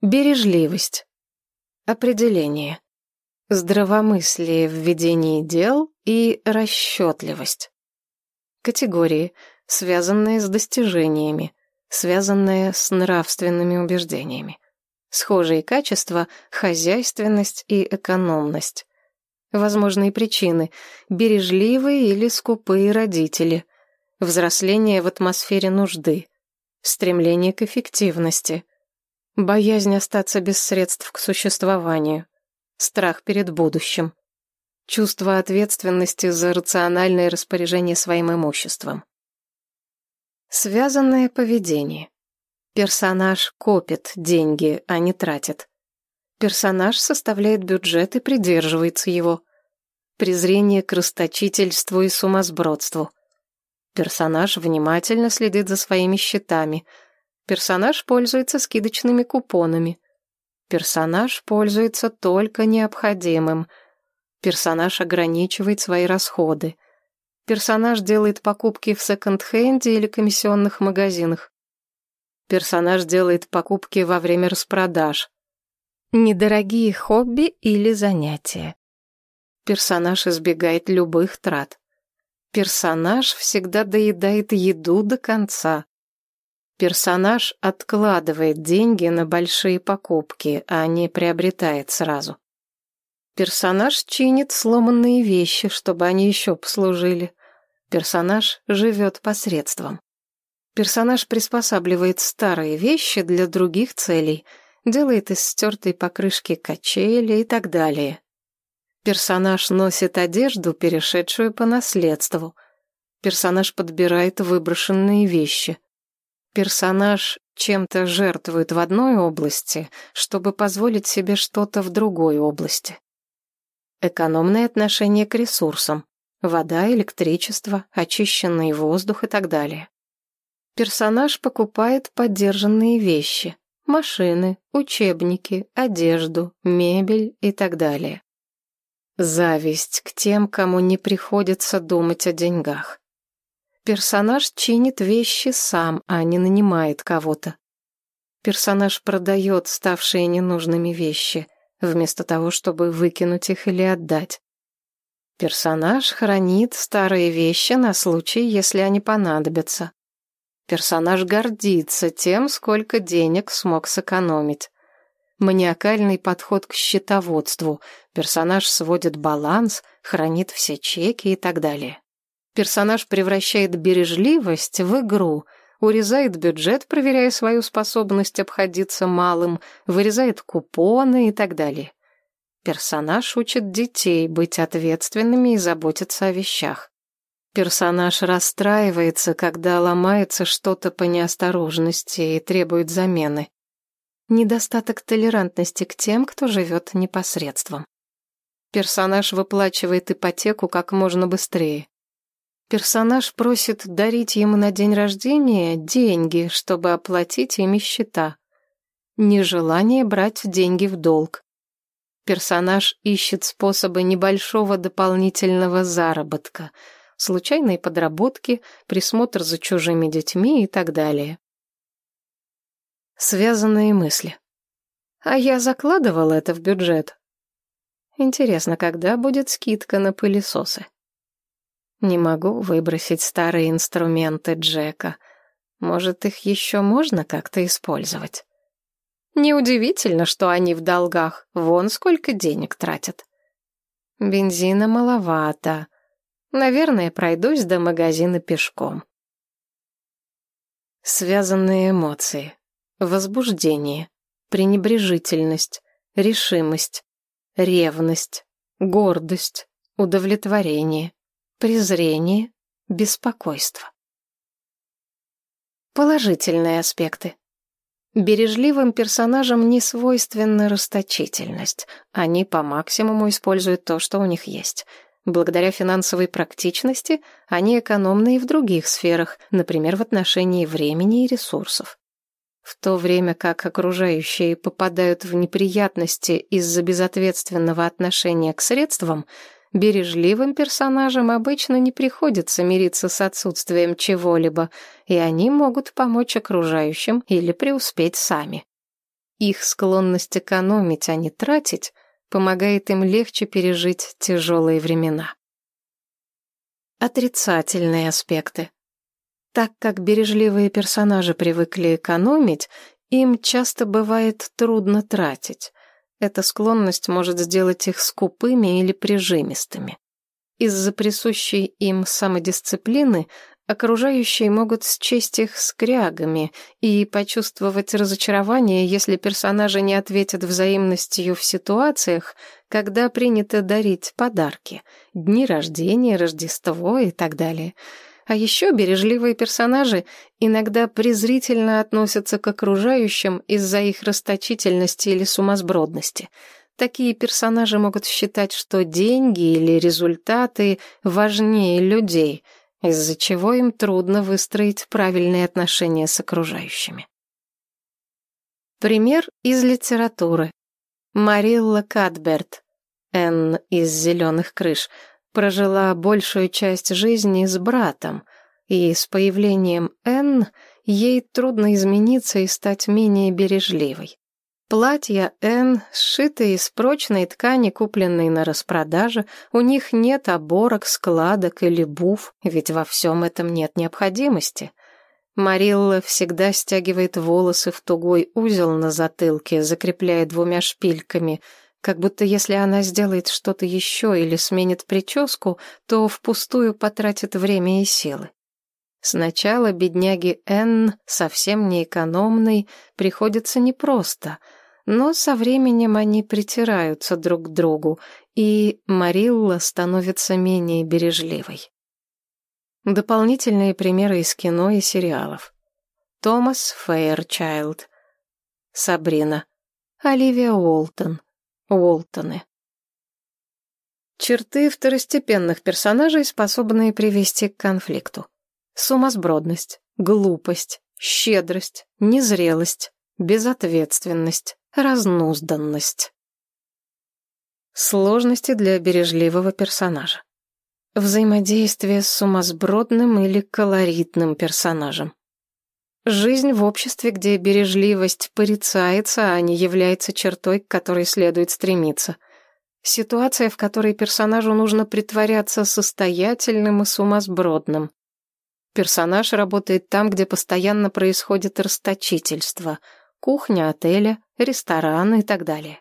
Бережливость. Определение. Здравомыслие в ведении дел и расчетливость. Категории, связанные с достижениями, связанные с нравственными убеждениями. Схожие качества – хозяйственность и экономность. Возможные причины – бережливые или скупые родители, взросление в атмосфере нужды, стремление к эффективности, боязнь остаться без средств к существованию, страх перед будущим, чувство ответственности за рациональное распоряжение своим имуществом. Связанное поведение. Персонаж копит деньги, а не тратит. Персонаж составляет бюджет и придерживается его. Презрение к расточительству и сумасбродству. Персонаж внимательно следит за своими счетами. Персонаж пользуется скидочными купонами. Персонаж пользуется только необходимым. Персонаж ограничивает свои расходы. Персонаж делает покупки в секонд-хенде или комиссионных магазинах. Персонаж делает покупки во время распродаж. Недорогие хобби или занятия. Персонаж избегает любых трат. Персонаж всегда доедает еду до конца. Персонаж откладывает деньги на большие покупки, а не приобретает сразу. Персонаж чинит сломанные вещи, чтобы они еще послужили. Персонаж живет посредством. Персонаж приспосабливает старые вещи для других целей, делает из стертой покрышки качели и так далее. Персонаж носит одежду, перешедшую по наследству. Персонаж подбирает выброшенные вещи. Персонаж чем-то жертвует в одной области, чтобы позволить себе что-то в другой области. Экономное отношение к ресурсам. Вода, электричество, очищенный воздух и так далее. Персонаж покупает поддержанные вещи, машины, учебники, одежду, мебель и так далее. Зависть к тем, кому не приходится думать о деньгах. Персонаж чинит вещи сам, а не нанимает кого-то. Персонаж продает ставшие ненужными вещи, вместо того, чтобы выкинуть их или отдать. Персонаж хранит старые вещи на случай, если они понадобятся. Персонаж гордится тем, сколько денег смог сэкономить. Маниакальный подход к счетоводству. Персонаж сводит баланс, хранит все чеки и так далее. Персонаж превращает бережливость в игру, урезает бюджет, проверяя свою способность обходиться малым, вырезает купоны и так далее. Персонаж учит детей быть ответственными и заботиться о вещах. Персонаж расстраивается, когда ломается что-то по неосторожности и требует замены. Недостаток толерантности к тем, кто живет непосредством. Персонаж выплачивает ипотеку как можно быстрее. Персонаж просит дарить ему на день рождения деньги, чтобы оплатить ими счета. Нежелание брать деньги в долг. Персонаж ищет способы небольшого дополнительного заработка – случайные подработки, присмотр за чужими детьми и так далее. Связанные мысли. А я закладывал это в бюджет. Интересно, когда будет скидка на пылесосы? Не могу выбросить старые инструменты Джека. Может, их еще можно как-то использовать? Неудивительно, что они в долгах. Вон сколько денег тратят. Бензина маловато. Наверное, пройдусь до магазина пешком. Связанные эмоции. Возбуждение, пренебрежительность, решимость, ревность, гордость, удовлетворение, презрение, беспокойство. Положительные аспекты. Бережливым персонажам не свойственна расточительность. Они по максимуму используют то, что у них есть — Благодаря финансовой практичности они экономны и в других сферах, например, в отношении времени и ресурсов. В то время как окружающие попадают в неприятности из-за безответственного отношения к средствам, бережливым персонажам обычно не приходится мириться с отсутствием чего-либо, и они могут помочь окружающим или преуспеть сами. Их склонность экономить, а не тратить, помогает им легче пережить тяжелые времена. Отрицательные аспекты. Так как бережливые персонажи привыкли экономить, им часто бывает трудно тратить. Эта склонность может сделать их скупыми или прижимистыми. Из-за присущей им самодисциплины окружающие могут счесть их скрягами и почувствовать разочарование, если персонажи не ответят взаимностью в ситуациях, когда принято дарить подарки, дни рождения, Рождество и так далее. А еще бережливые персонажи иногда презрительно относятся к окружающим из-за их расточительности или сумасбродности. Такие персонажи могут считать, что деньги или результаты важнее людей – из-за чего им трудно выстроить правильные отношения с окружающими. Пример из литературы. Марилла Кадберт, Энн из «Зеленых крыш», прожила большую часть жизни с братом, и с появлением Энн ей трудно измениться и стать менее бережливой. Платья Н, сшитые из прочной ткани, купленной на распродаже, у них нет оборок, складок или буф, ведь во всем этом нет необходимости. Марилла всегда стягивает волосы в тугой узел на затылке, закрепляя двумя шпильками, как будто если она сделает что-то еще или сменит прическу, то впустую потратит время и силы. Сначала бедняге Н, совсем неэкономной, приходится непросто — но со временем они притираются друг к другу, и Марилла становится менее бережливой. Дополнительные примеры из кино и сериалов. Томас Фейерчайлд, Сабрина, Оливия Уолтон, Уолтоны. Черты второстепенных персонажей, способные привести к конфликту. Сумасбродность, глупость, щедрость, незрелость, безответственность, разнузданность. Сложности для бережливого персонажа. Взаимодействие с сумасбродным или колоритным персонажем. Жизнь в обществе, где бережливость порицается, а не является чертой, к которой следует стремиться. Ситуация, в которой персонажу нужно притворяться состоятельным и сумасбродным. Персонаж работает там, где постоянно происходит расточительство – кухня отеля, ресторан и так далее.